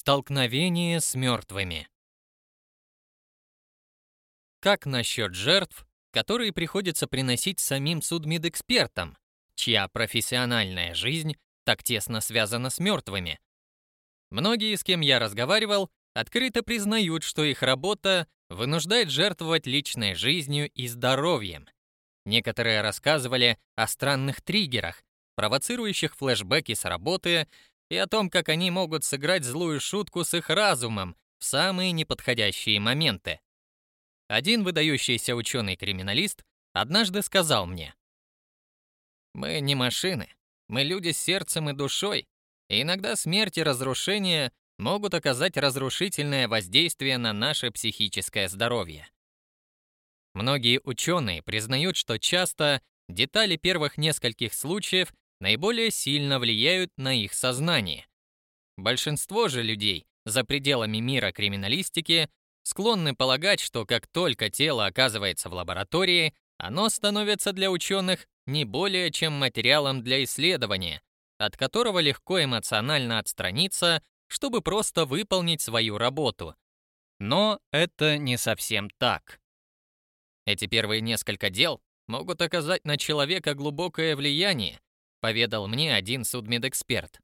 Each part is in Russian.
Столкновение с мертвыми. Как насчет жертв, которые приходится приносить самим судмедэкспертам, чья профессиональная жизнь так тесно связана с мертвыми? Многие, с кем я разговаривал, открыто признают, что их работа вынуждает жертвовать личной жизнью и здоровьем. Некоторые рассказывали о странных триггерах, провоцирующих флешбеки с работы и о том, как они могут сыграть злую шутку с их разумом в самые неподходящие моменты. Один выдающийся ученый-криминалист однажды сказал мне, «Мы не машины, мы люди с сердцем и душой, и иногда смерть и разрушение могут оказать разрушительное воздействие на наше психическое здоровье. Многие ученые признают, что часто детали первых нескольких случаев наиболее сильно влияют на их сознание. Большинство же людей за пределами мира криминалистики склонны полагать, что как только тело оказывается в лаборатории, оно становится для ученых не более чем материалом для исследования, от которого легко эмоционально отстраниться, чтобы просто выполнить свою работу. Но это не совсем так. Эти первые несколько дел могут оказать на человека глубокое влияние, поведал мне один судмедэксперт.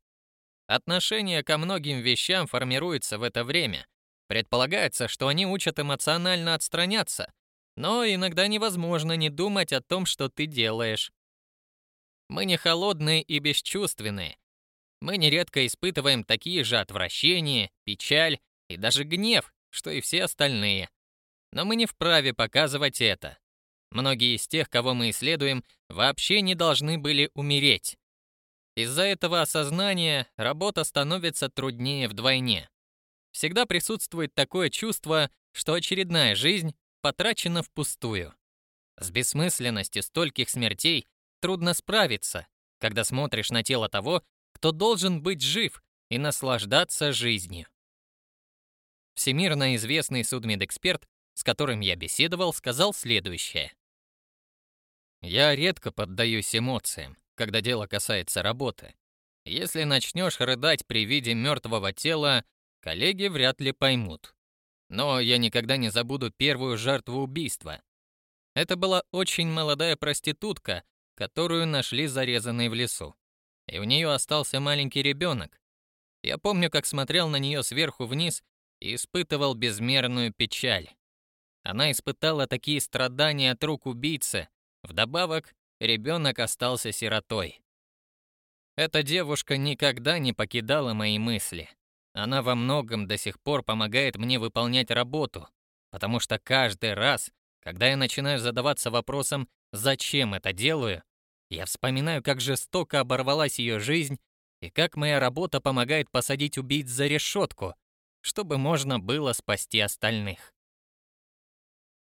Отношение ко многим вещам формируется в это время. Предполагается, что они учат эмоционально отстраняться, но иногда невозможно не думать о том, что ты делаешь. Мы не холодные и бесчувственные. Мы нередко испытываем такие же отвращения, печаль и даже гнев, что и все остальные. Но мы не вправе показывать это. Многие из тех, кого мы исследуем, вообще не должны были умереть. Из-за этого осознания работа становится труднее вдвойне. Всегда присутствует такое чувство, что очередная жизнь потрачена впустую. С бессмысленностью стольких смертей трудно справиться, когда смотришь на тело того, кто должен быть жив и наслаждаться жизнью. Всемирно известный судмедэксперт, с которым я беседовал, сказал следующее. Я редко поддаюсь эмоциям, когда дело касается работы. Если начнешь рыдать при виде мертвого тела, коллеги вряд ли поймут. Но я никогда не забуду первую жертву убийства. Это была очень молодая проститутка, которую нашли зарезанной в лесу. И у нее остался маленький ребенок. Я помню, как смотрел на нее сверху вниз и испытывал безмерную печаль. Она испытала такие страдания от рук убийцы, Вдобавок, ребенок остался сиротой. Эта девушка никогда не покидала мои мысли. Она во многом до сих пор помогает мне выполнять работу, потому что каждый раз, когда я начинаю задаваться вопросом, зачем это делаю, я вспоминаю, как жестоко оборвалась ее жизнь и как моя работа помогает посадить убийц за решетку, чтобы можно было спасти остальных.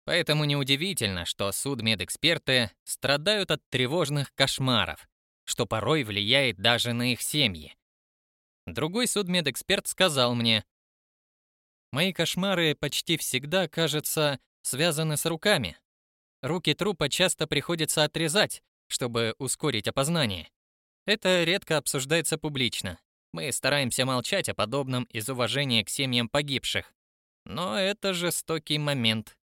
Поэтому неудивительно, что судмедэксперты страдают от тревожных кошмаров, что порой влияет даже на их семьи. Другой судмедэксперт сказал мне, «Мои кошмары почти всегда, кажется, связаны с руками. Руки трупа часто приходится отрезать, чтобы ускорить опознание. Это редко обсуждается публично. Мы стараемся молчать о подобном из уважения к семьям погибших. Но это жестокий момент.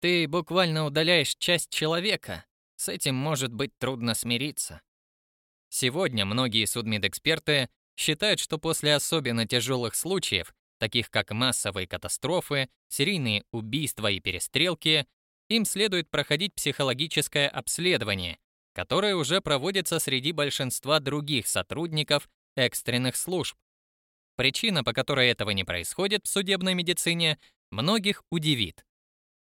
Ты буквально удаляешь часть человека. С этим может быть трудно смириться. Сегодня многие судмедэксперты считают, что после особенно тяжелых случаев, таких как массовые катастрофы, серийные убийства и перестрелки, им следует проходить психологическое обследование, которое уже проводится среди большинства других сотрудников экстренных служб. Причина, по которой этого не происходит в судебной медицине, многих удивит.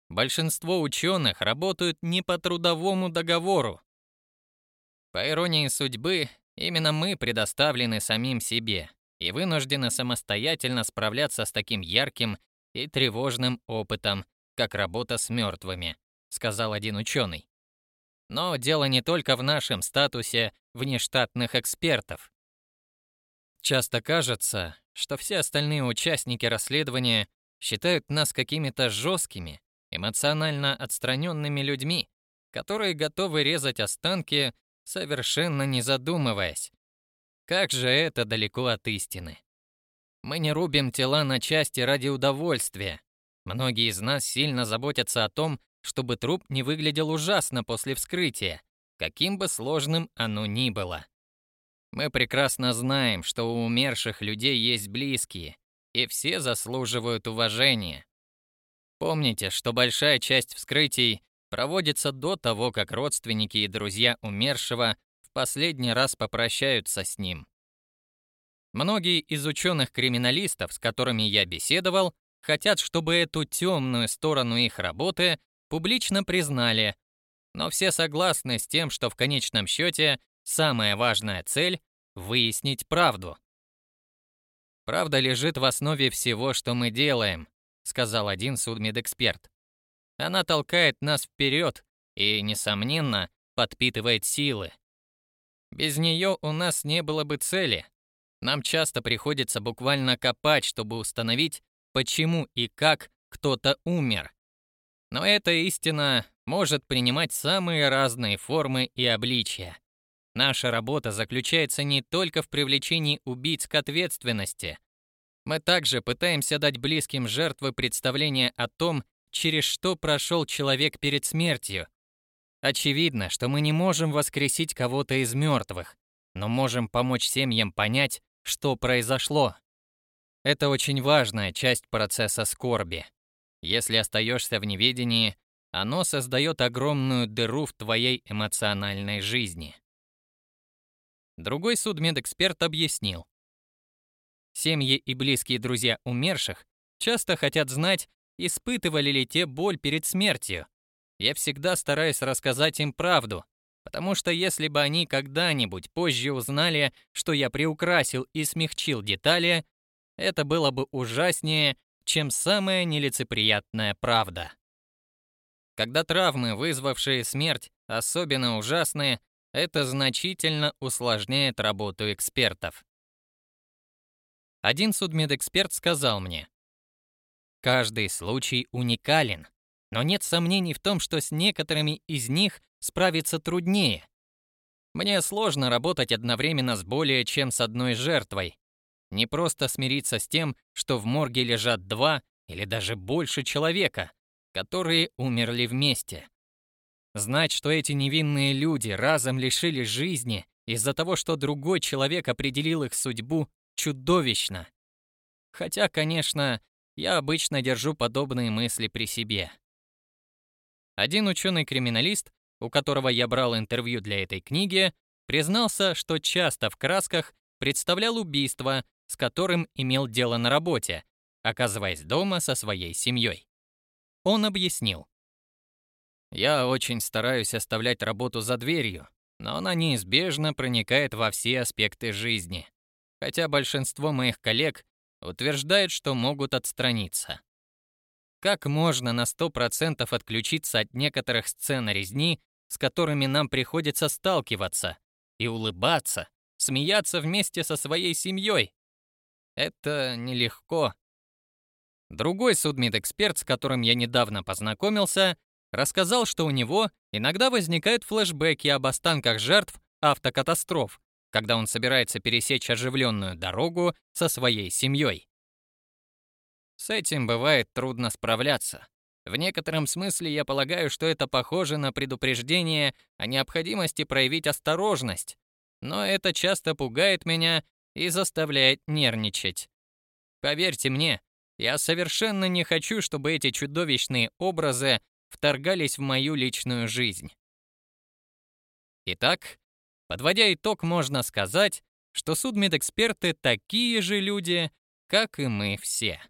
Большинство ученых работают не по трудовому договору. По иронии судьбы, именно мы предоставлены самим себе и вынуждены самостоятельно справляться с таким ярким и тревожным опытом, как работа с мертвыми, сказал один ученый. Но дело не только в нашем статусе внештатных экспертов. Часто кажется, что все остальные участники расследования считают нас какими-то жесткими эмоционально отстраненными людьми, которые готовы резать останки, совершенно не задумываясь. Как же это далеко от истины. Мы не рубим тела на части ради удовольствия. Многие из нас сильно заботятся о том, чтобы труп не выглядел ужасно после вскрытия, каким бы сложным оно ни было. Мы прекрасно знаем, что у умерших людей есть близкие, и все заслуживают уважения. Помните, что большая часть вскрытий проводится до того, как родственники и друзья умершего в последний раз попрощаются с ним. Многие из ученых-криминалистов, с которыми я беседовал, хотят, чтобы эту темную сторону их работы публично признали, но все согласны с тем, что в конечном счете самая важная цель — выяснить правду. «Правда лежит в основе всего, что мы делаем», — сказал один судмедэксперт. «Она толкает нас вперед и, несомненно, подпитывает силы. Без нее у нас не было бы цели. Нам часто приходится буквально копать, чтобы установить, почему и как кто-то умер. Но эта истина может принимать самые разные формы и обличия. Наша работа заключается не только в привлечении убийц к ответственности. Мы также пытаемся дать близким жертвы представление о том, через что прошел человек перед смертью. Очевидно, что мы не можем воскресить кого-то из мертвых, но можем помочь семьям понять, что произошло. Это очень важная часть процесса скорби. Если остаешься в неведении, оно создает огромную дыру в твоей эмоциональной жизни. Другой судмедэксперт объяснил. Семьи и близкие друзья умерших часто хотят знать, испытывали ли те боль перед смертью. Я всегда стараюсь рассказать им правду, потому что если бы они когда-нибудь позже узнали, что я приукрасил и смягчил детали, это было бы ужаснее, чем самая нелицеприятная правда. Когда травмы, вызвавшие смерть, особенно ужасные, это значительно усложняет работу экспертов. Один судмедэксперт сказал мне, «Каждый случай уникален, но нет сомнений в том, что с некоторыми из них справиться труднее. Мне сложно работать одновременно с более чем с одной жертвой, не просто смириться с тем, что в морге лежат два или даже больше человека, которые умерли вместе. Знать, что эти невинные люди разом лишились жизни из-за того, что другой человек определил их судьбу, чудовищно. Хотя, конечно, я обычно держу подобные мысли при себе. Один ученый-криминалист, у которого я брал интервью для этой книги, признался, что часто в красках представлял убийство, с которым имел дело на работе, оказываясь дома со своей семьей. Он объяснил. «Я очень стараюсь оставлять работу за дверью, но она неизбежно проникает во все аспекты жизни, хотя большинство моих коллег утверждают, что могут отстраниться. Как можно на 100% отключиться от некоторых сцен резни, с которыми нам приходится сталкиваться, и улыбаться, смеяться вместе со своей семьей? Это нелегко. Другой судмедэксперт, с которым я недавно познакомился, рассказал, что у него иногда возникают флешбеки об останках жертв автокатастроф, когда он собирается пересечь оживленную дорогу со своей семьей. С этим бывает трудно справляться. В некотором смысле я полагаю, что это похоже на предупреждение о необходимости проявить осторожность, но это часто пугает меня и заставляет нервничать. Поверьте мне, я совершенно не хочу, чтобы эти чудовищные образы вторгались в мою личную жизнь. Итак, подводя итог, можно сказать, что судмедэксперты такие же люди, как и мы все.